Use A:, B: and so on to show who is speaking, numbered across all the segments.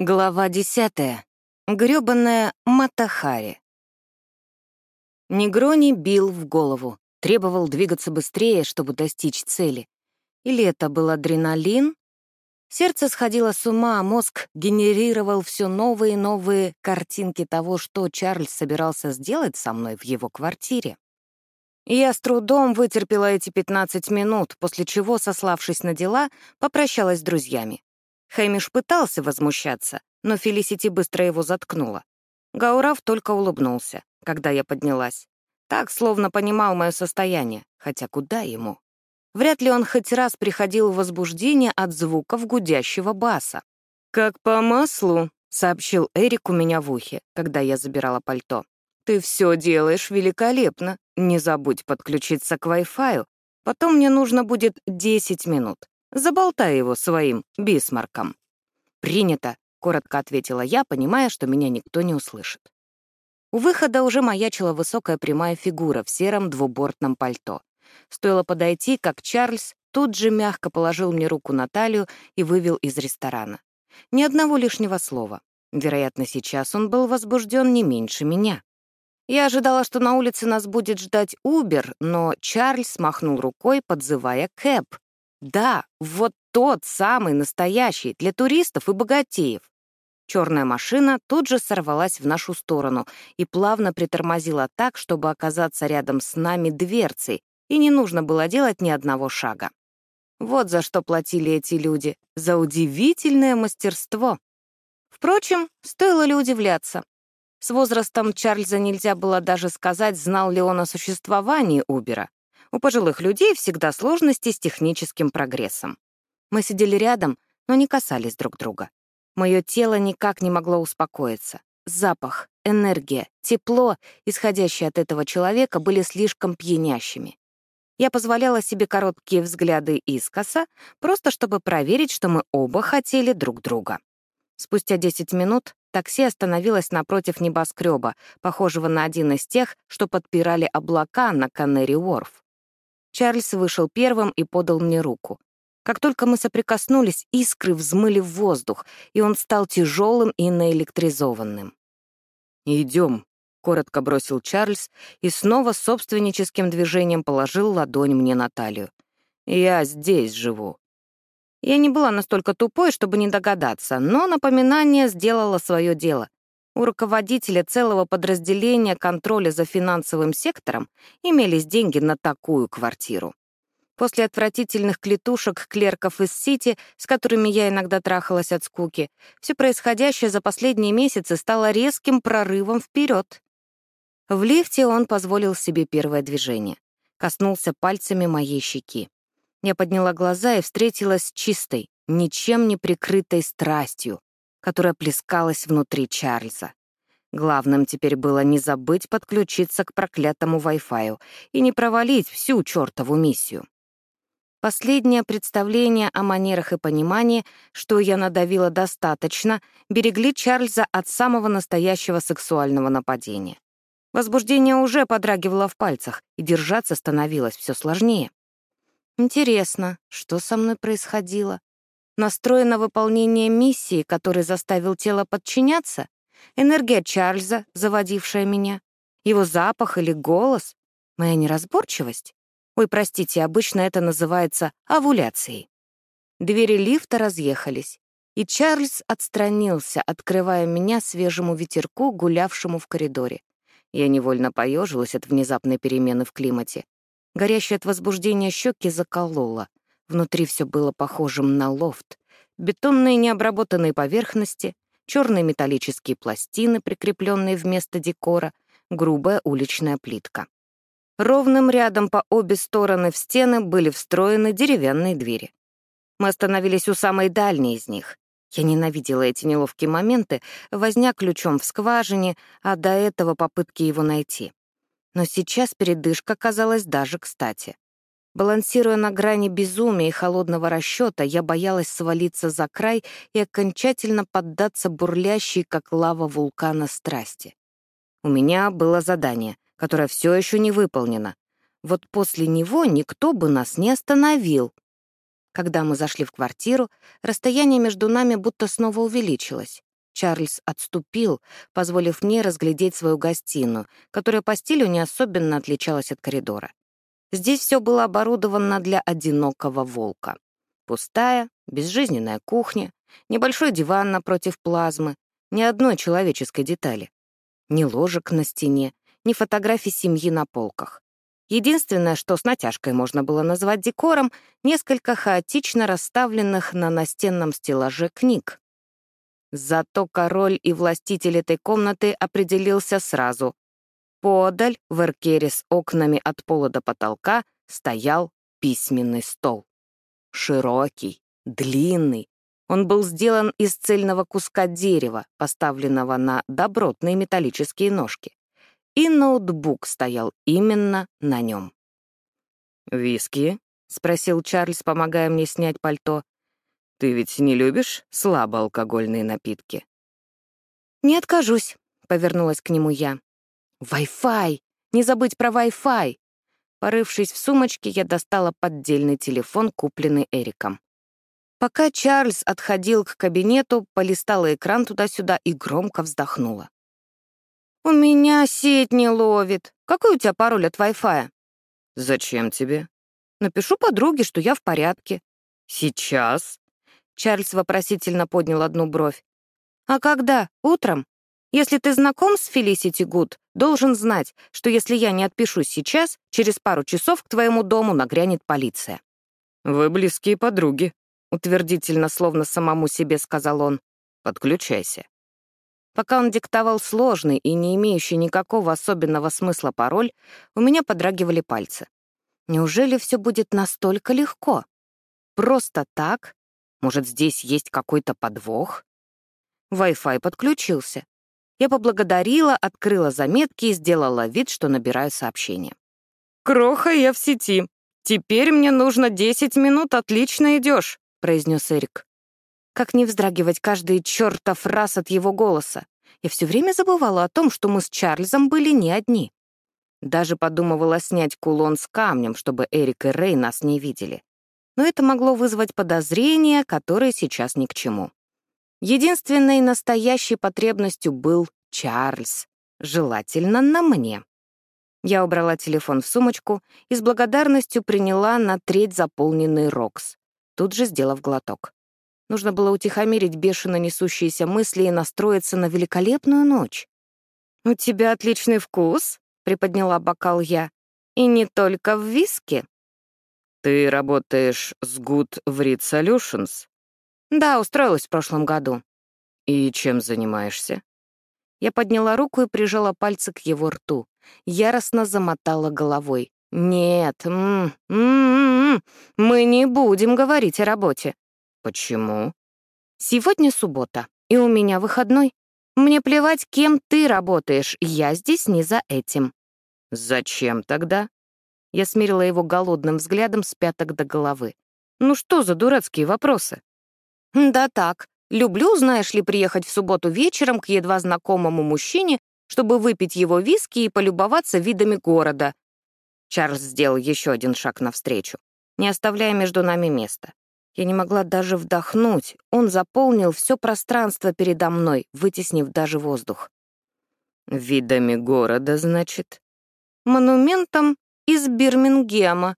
A: Глава десятая. Грёбаная Матахари. Негрони бил в голову, требовал двигаться быстрее, чтобы достичь цели. Или это был адреналин? Сердце сходило с ума, а мозг генерировал все новые и новые картинки того, что Чарльз собирался сделать со мной в его квартире. Я с трудом вытерпела эти 15 минут, после чего, сославшись на дела, попрощалась с друзьями. Хэмиш пытался возмущаться, но Фелисити быстро его заткнула. Гаурав только улыбнулся, когда я поднялась. Так, словно понимал мое состояние, хотя куда ему? Вряд ли он хоть раз приходил в возбуждение от звуков гудящего баса. «Как по маслу», — сообщил Эрик у меня в ухе, когда я забирала пальто. «Ты все делаешь великолепно. Не забудь подключиться к Wi-Fi. Потом мне нужно будет 10 минут. Заболтай его своим бисмарком». «Принято», — коротко ответила я, понимая, что меня никто не услышит. У выхода уже маячила высокая прямая фигура в сером двубортном пальто. Стоило подойти, как Чарльз тут же мягко положил мне руку на талию и вывел из ресторана. Ни одного лишнего слова. Вероятно, сейчас он был возбужден не меньше меня. Я ожидала, что на улице нас будет ждать Убер, но Чарльз махнул рукой, подзывая Кэб, да, вот тот самый настоящий, для туристов и богатеев. Черная машина тут же сорвалась в нашу сторону и плавно притормозила так, чтобы оказаться рядом с нами дверцей, и не нужно было делать ни одного шага. Вот за что платили эти люди, за удивительное мастерство. Впрочем, стоило ли удивляться? С возрастом Чарльза нельзя было даже сказать, знал ли он о существовании Убера. У пожилых людей всегда сложности с техническим прогрессом. Мы сидели рядом, но не касались друг друга. Мое тело никак не могло успокоиться. Запах, энергия, тепло, исходящие от этого человека, были слишком пьянящими. Я позволяла себе короткие взгляды искоса, просто чтобы проверить, что мы оба хотели друг друга. Спустя 10 минут такси остановилось напротив небоскреба, похожего на один из тех, что подпирали облака на Канери-Уорф. Чарльз вышел первым и подал мне руку. Как только мы соприкоснулись, искры взмыли в воздух, и он стал тяжелым и наэлектризованным. «Идем», — коротко бросил Чарльз и снова собственническим движением положил ладонь мне на талию. «Я здесь живу». Я не была настолько тупой, чтобы не догадаться, но напоминание сделало свое дело. У руководителя целого подразделения контроля за финансовым сектором имелись деньги на такую квартиру. После отвратительных клетушек клерков из Сити, с которыми я иногда трахалась от скуки, все происходящее за последние месяцы стало резким прорывом вперед. В лифте он позволил себе первое движение. Коснулся пальцами моей щеки. Я подняла глаза и встретилась с чистой, ничем не прикрытой страстью, которая плескалась внутри Чарльза. Главным теперь было не забыть подключиться к проклятому Wi-Fi и не провалить всю чертову миссию. Последнее представление о манерах и понимании, что я надавила достаточно, берегли Чарльза от самого настоящего сексуального нападения. Возбуждение уже подрагивало в пальцах, и держаться становилось все сложнее. Интересно, что со мной происходило? Настрой на выполнение миссии, который заставил тело подчиняться? Энергия Чарльза, заводившая меня? Его запах или голос? Моя неразборчивость? Ой, простите, обычно это называется овуляцией. Двери лифта разъехались, и Чарльз отстранился, открывая меня свежему ветерку, гулявшему в коридоре. Я невольно поежилась от внезапной перемены в климате. Горящая от возбуждения щеки заколола. Внутри все было похожим на лофт. Бетонные необработанные поверхности, черные металлические пластины, прикрепленные вместо декора, грубая уличная плитка. Ровным рядом по обе стороны в стены были встроены деревянные двери. Мы остановились у самой дальней из них. Я ненавидела эти неловкие моменты, возня ключом в скважине, а до этого попытки его найти. Но сейчас передышка казалась даже кстати. Балансируя на грани безумия и холодного расчета, я боялась свалиться за край и окончательно поддаться бурлящей, как лава вулкана, страсти. У меня было задание, которое все еще не выполнено. Вот после него никто бы нас не остановил. Когда мы зашли в квартиру, расстояние между нами будто снова увеличилось. Чарльз отступил, позволив мне разглядеть свою гостиную, которая по стилю не особенно отличалась от коридора. Здесь все было оборудовано для одинокого волка. Пустая, безжизненная кухня, небольшой диван напротив плазмы, ни одной человеческой детали. Ни ложек на стене, ни фотографий семьи на полках. Единственное, что с натяжкой можно было назвать декором, несколько хаотично расставленных на настенном стеллаже книг. Зато король и властитель этой комнаты определился сразу. Подаль, в эркере с окнами от пола до потолка, стоял письменный стол. Широкий, длинный. Он был сделан из цельного куска дерева, поставленного на добротные металлические ножки и ноутбук стоял именно на нем.
B: «Виски?» — спросил Чарльз, помогая мне снять пальто. «Ты ведь не любишь слабоалкогольные напитки?»
A: «Не откажусь», — повернулась к нему я. «Вай-фай! Не забыть про Wi-Fi!» Порывшись в сумочке, я достала поддельный телефон, купленный Эриком. Пока Чарльз отходил к кабинету, полистала экран туда-сюда и громко вздохнула. «У меня сеть не ловит. Какой у тебя пароль от Wi-Fi?»
B: «Зачем тебе?»
A: «Напишу подруге, что я в порядке».
B: «Сейчас?»
A: Чарльз вопросительно поднял одну бровь. «А когда? Утром? Если ты знаком с Фелисити Гуд, должен знать, что если я не отпишусь сейчас, через пару часов к твоему дому нагрянет полиция».
B: «Вы близкие подруги», — утвердительно, словно самому себе сказал он. «Подключайся».
A: Пока он диктовал сложный и не имеющий никакого особенного смысла пароль, у меня подрагивали пальцы. Неужели все будет настолько легко? Просто так? Может, здесь есть какой-то подвох? Wi-Fi подключился. Я поблагодарила, открыла заметки и сделала вид, что набираю сообщение.
B: «Кроха, я в сети. Теперь мне нужно 10 минут, отлично идешь», — произнес Эрик.
A: Как не вздрагивать каждый чертов раз от его голоса? Я все время забывала о том, что мы с Чарльзом были не одни. Даже подумывала снять кулон с камнем, чтобы Эрик и Рэй нас не видели. Но это могло вызвать подозрения, которые сейчас ни к чему. Единственной настоящей потребностью был Чарльз, желательно на мне. Я убрала телефон в сумочку и с благодарностью приняла на треть заполненный рокс, тут же сделав глоток. Нужно было утихомирить бешено несущиеся мысли и настроиться на великолепную ночь. «У тебя отличный вкус», — приподняла бокал я. «И не только в виске».
B: «Ты работаешь с Good Read Solutions?»
A: «Да, устроилась в прошлом году».
B: «И чем занимаешься?»
A: Я подняла руку и прижала пальцы к его рту. Яростно замотала головой. «Нет, м -м -м мы не будем говорить о работе.
B: «Почему?»
A: «Сегодня суббота, и у меня выходной. Мне плевать, кем ты работаешь, я здесь не за этим».
B: «Зачем тогда?»
A: Я смирила его голодным взглядом с пяток до головы. «Ну что за дурацкие вопросы?» «Да так. Люблю, знаешь ли, приехать в субботу вечером к едва знакомому мужчине, чтобы выпить его виски и полюбоваться видами города». Чарльз сделал еще один шаг навстречу, не оставляя между нами места. Я не могла даже вдохнуть. Он заполнил все пространство передо мной, вытеснив даже воздух.
B: «Видами города, значит?»
A: «Монументом из Бирмингема».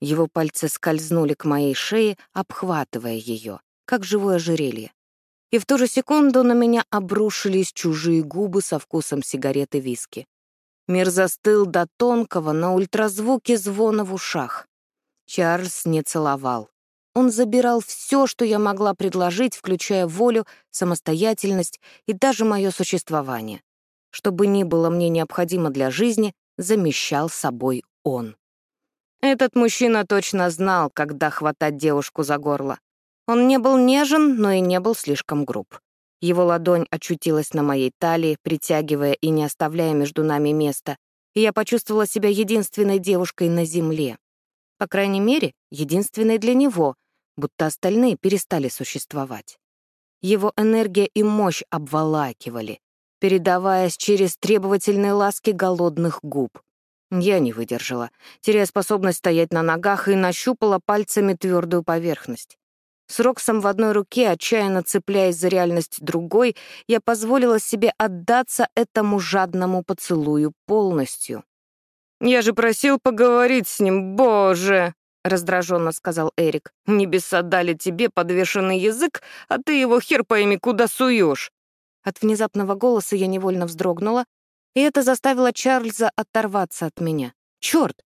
A: Его пальцы скользнули к моей шее, обхватывая ее, как живое ожерелье. И в ту же секунду на меня обрушились чужие губы со вкусом сигареты виски. Мир застыл до тонкого на ультразвуке звона в ушах. Чарльз не целовал. Он забирал все, что я могла предложить, включая волю, самостоятельность и даже мое существование. Что бы ни было мне необходимо для жизни, замещал собой он. Этот мужчина точно знал, когда хватать девушку за горло. Он не был нежен, но и не был слишком груб. Его ладонь очутилась на моей талии, притягивая и не оставляя между нами места, и я почувствовала себя единственной девушкой на земле. По крайней мере, единственной для него, будто остальные перестали существовать. Его энергия и мощь обволакивали, передаваясь через требовательные ласки голодных губ. Я не выдержала, теряя способность стоять на ногах и нащупала пальцами твердую поверхность. С Роксом в одной руке, отчаянно цепляясь за реальность другой, я позволила себе отдаться этому жадному поцелую полностью.
B: «Я же просил поговорить с ним, боже!» — раздраженно сказал Эрик. «Небеса дали тебе подвешенный язык, а ты его хер пойми куда суешь!»
A: От внезапного голоса я невольно вздрогнула, и это заставило Чарльза оторваться от меня. Черт!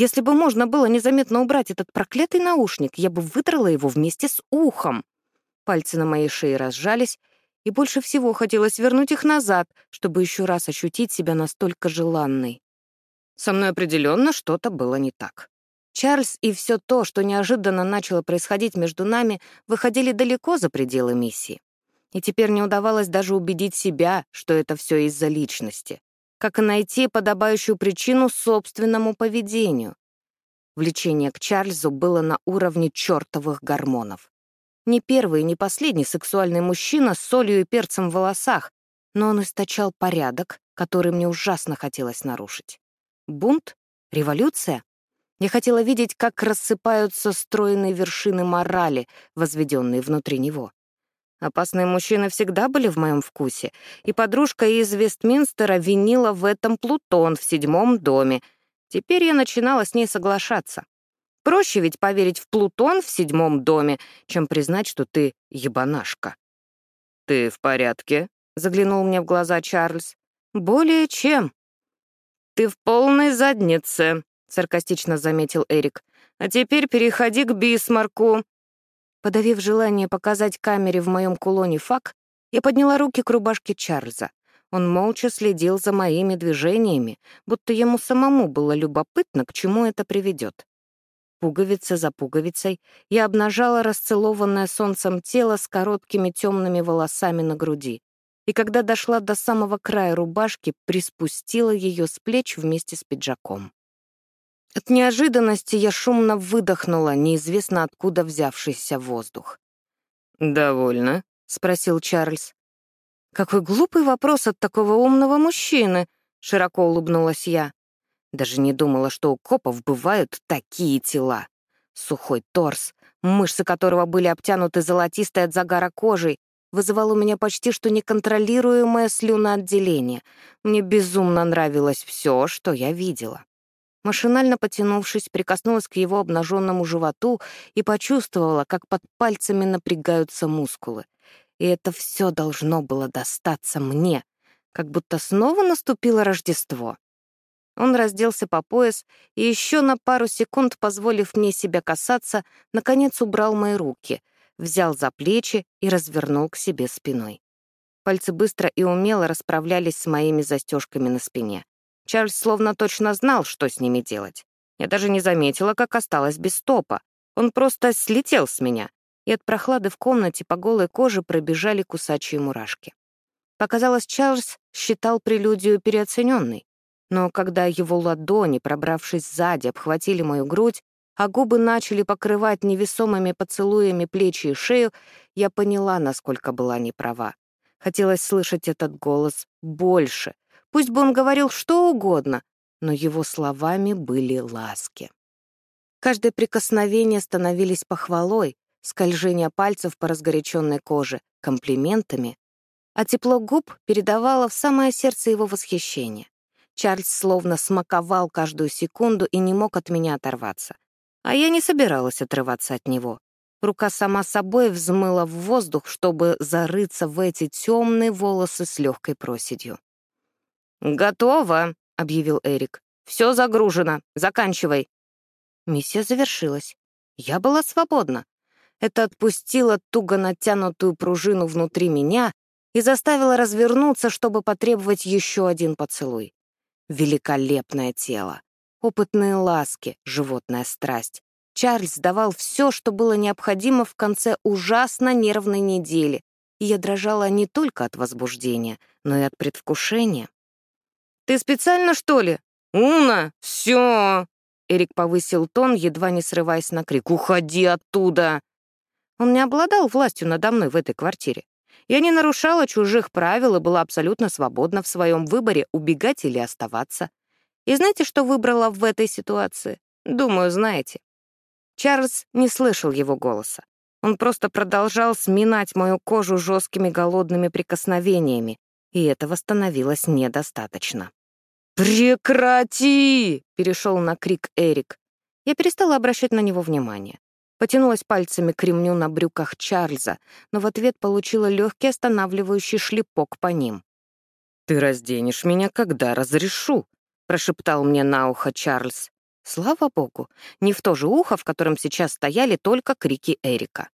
A: Если бы можно было незаметно убрать этот проклятый наушник, я бы выдрала его вместе с ухом. Пальцы на моей шее разжались, и больше всего хотелось вернуть их назад, чтобы еще раз ощутить себя настолько желанной. Со мной определенно что-то было не так. Чарльз и все то, что неожиданно начало происходить между нами, выходили далеко за пределы миссии. И теперь не удавалось даже убедить себя, что это все из-за личности как и найти подобающую причину собственному поведению. Влечение к Чарльзу было на уровне чертовых гормонов. Не первый не последний сексуальный мужчина с солью и перцем в волосах, но он источал порядок, который мне ужасно хотелось нарушить. Бунт? Революция? Я хотела видеть, как рассыпаются стройные вершины морали, возведенные внутри него. Опасные мужчины всегда были в моем вкусе, и подружка из Вестминстера винила в этом Плутон в седьмом доме. Теперь я начинала с ней соглашаться. Проще ведь поверить в Плутон в седьмом доме, чем признать, что ты ебанашка.
B: «Ты в порядке?» — заглянул мне в глаза Чарльз.
A: «Более чем».
B: «Ты в полной заднице», — саркастично заметил Эрик. «А теперь переходи к Бисмарку.
A: Подавив желание показать камере в моем кулоне фак, я подняла руки к рубашке Чарльза. Он молча следил за моими движениями, будто ему самому было любопытно, к чему это приведет. Пуговица за пуговицей я обнажала расцелованное солнцем тело с короткими темными волосами на груди, и когда дошла до самого края рубашки, приспустила ее с плеч вместе с пиджаком. От неожиданности я шумно выдохнула, неизвестно откуда взявшийся воздух.
B: «Довольно?»
A: — спросил Чарльз. «Какой глупый вопрос от такого умного мужчины!» — широко улыбнулась я. Даже не думала, что у копов бывают такие тела. Сухой торс, мышцы которого были обтянуты золотистой от загара кожей, вызывал у меня почти что неконтролируемое слюноотделение. Мне безумно нравилось все, что я видела. Машинально потянувшись, прикоснулась к его обнаженному животу и почувствовала, как под пальцами напрягаются мускулы. И это все должно было достаться мне, как будто снова наступило Рождество. Он разделся по пояс и еще на пару секунд, позволив мне себя касаться, наконец убрал мои руки, взял за плечи и развернул к себе спиной. Пальцы быстро и умело расправлялись с моими застежками на спине. Чарльз словно точно знал, что с ними делать. Я даже не заметила, как осталась без стопа. Он просто слетел с меня, и от прохлады в комнате по голой коже пробежали кусачие мурашки. Показалось, Чарльз считал прелюдию переоцененной. Но когда его ладони, пробравшись сзади, обхватили мою грудь, а губы начали покрывать невесомыми поцелуями плечи и шею, я поняла, насколько была неправа. Хотелось слышать этот голос больше, Пусть бы он говорил что угодно, но его словами были ласки. Каждое прикосновение становились похвалой, скольжение пальцев по разгоряченной коже — комплиментами, а тепло губ передавало в самое сердце его восхищения. Чарльз словно смаковал каждую секунду и не мог от меня оторваться. А я не собиралась отрываться от него. Рука сама собой взмыла в воздух, чтобы зарыться в эти темные волосы с легкой проседью.
B: «Готово», — объявил Эрик. «Все загружено. Заканчивай».
A: Миссия завершилась. Я была свободна. Это отпустило туго натянутую пружину внутри меня и заставило развернуться, чтобы потребовать еще один поцелуй. Великолепное тело, опытные ласки, животная страсть. Чарльз давал все, что было необходимо в конце ужасно нервной недели, и я дрожала не только от возбуждения, но и от предвкушения.
B: «Ты специально, что ли?» «Уна, все!» Эрик повысил тон, едва не срываясь на крик. «Уходи оттуда!»
A: Он не обладал властью надо мной в этой квартире. Я не нарушала чужих правил и была абсолютно свободна в своем выборе убегать или оставаться. И знаете, что выбрала в этой ситуации? Думаю, знаете. Чарльз не слышал его голоса. Он просто продолжал сминать мою кожу жесткими голодными прикосновениями, и этого становилось недостаточно.
B: «Прекрати!» — перешел на крик Эрик.
A: Я перестала обращать на него внимание. Потянулась пальцами к ремню на брюках Чарльза, но в ответ получила легкий останавливающий шлепок по ним.
B: «Ты разденешь меня, когда разрешу», — прошептал мне на ухо Чарльз.
A: Слава богу, не в то же ухо, в котором сейчас стояли только крики Эрика.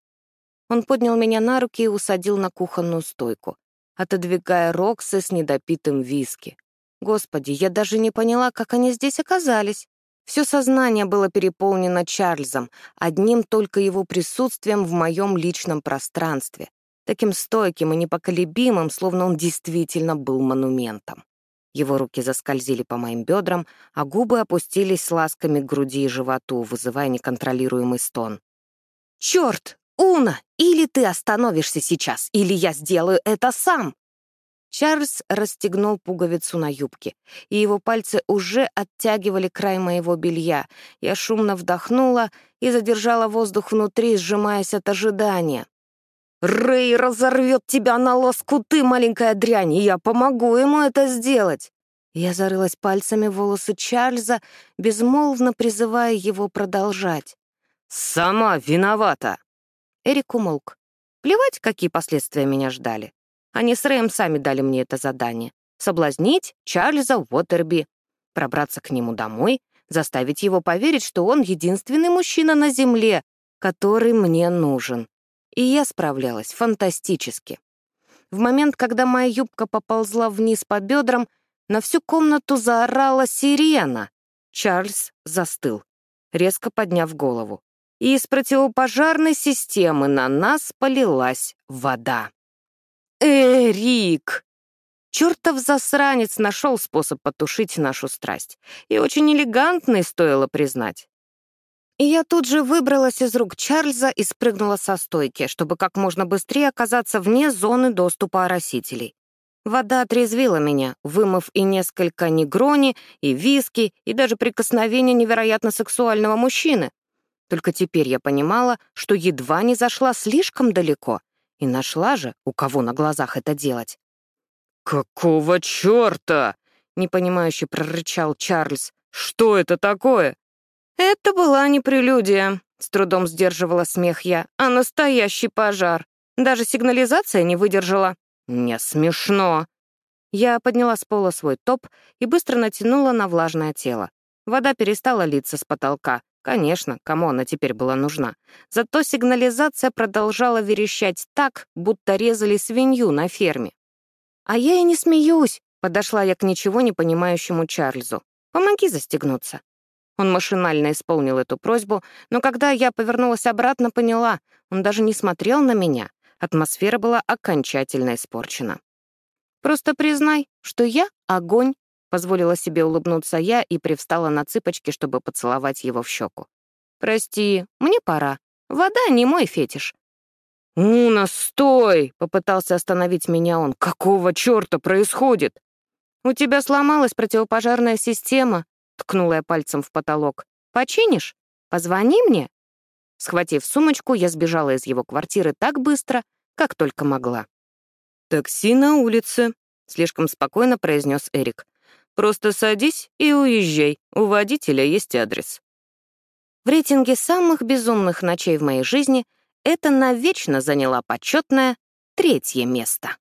A: Он поднял меня на руки и усадил на кухонную стойку, отодвигая Роксы с недопитым виски. Господи, я даже не поняла, как они здесь оказались. Все сознание было переполнено Чарльзом, одним только его присутствием в моем личном пространстве, таким стойким и непоколебимым, словно он действительно был монументом. Его руки заскользили по моим бедрам, а губы опустились с ласками к груди и животу, вызывая неконтролируемый стон. «Черт! Уна! Или ты остановишься сейчас, или я сделаю это сам!» Чарльз расстегнул пуговицу на юбке, и его пальцы уже оттягивали край моего белья. Я шумно вдохнула и задержала воздух внутри, сжимаясь от ожидания. «Рэй разорвет тебя на лоскуты, маленькая дрянь, и я помогу ему это сделать!» Я зарылась пальцами в волосы Чарльза, безмолвно призывая его продолжать.
B: «Сама виновата!»
A: Эрик умолк. Плевать, какие последствия меня ждали. Они с Рэем сами дали мне это задание — соблазнить Чарльза Уотерби, пробраться к нему домой, заставить его поверить, что он единственный мужчина на Земле, который мне нужен. И я справлялась фантастически. В момент, когда моя юбка поползла вниз по бедрам, на всю комнату заорала сирена. Чарльз застыл, резко подняв голову. И из противопожарной системы на нас полилась вода. «Эрик!» Чертов засранец нашел способ потушить нашу страсть. И очень элегантный, стоило признать. И я тут же выбралась из рук Чарльза и спрыгнула со стойки, чтобы как можно быстрее оказаться вне зоны доступа оросителей. Вода отрезвила меня, вымыв и несколько негрони, и виски, и даже прикосновения невероятно сексуального мужчины. Только теперь я понимала, что едва не зашла слишком далеко — и нашла же, у кого на глазах это делать.
B: «Какого черта?» — непонимающе прорычал Чарльз. «Что это такое?»
A: «Это была не прелюдия», — с трудом сдерживала смех я, «а настоящий пожар. Даже сигнализация не выдержала».
B: «Не смешно».
A: Я подняла с пола свой топ и быстро натянула на влажное тело. Вода перестала литься с потолка, Конечно, кому она теперь была нужна. Зато сигнализация продолжала верещать так, будто резали свинью на ферме. «А я и не смеюсь», — подошла я к ничего не понимающему Чарльзу. «Помоги застегнуться». Он машинально исполнил эту просьбу, но когда я повернулась обратно, поняла, он даже не смотрел на меня. Атмосфера была окончательно испорчена. «Просто признай, что я — огонь, Позволила себе улыбнуться я и привстала на цыпочки, чтобы поцеловать его в щеку. «Прости, мне пора. Вода не мой фетиш».
B: «Уна, стой!» — попытался остановить меня он. «Какого черта происходит?»
A: «У тебя сломалась противопожарная система», — ткнула я пальцем в потолок. «Починишь? Позвони мне». Схватив сумочку, я сбежала из его квартиры так быстро, как только могла.
B: «Такси на улице», — слишком спокойно произнес Эрик. Просто садись и уезжай. У водителя есть адрес».
A: В рейтинге самых безумных ночей в моей жизни это навечно заняла почетное третье место.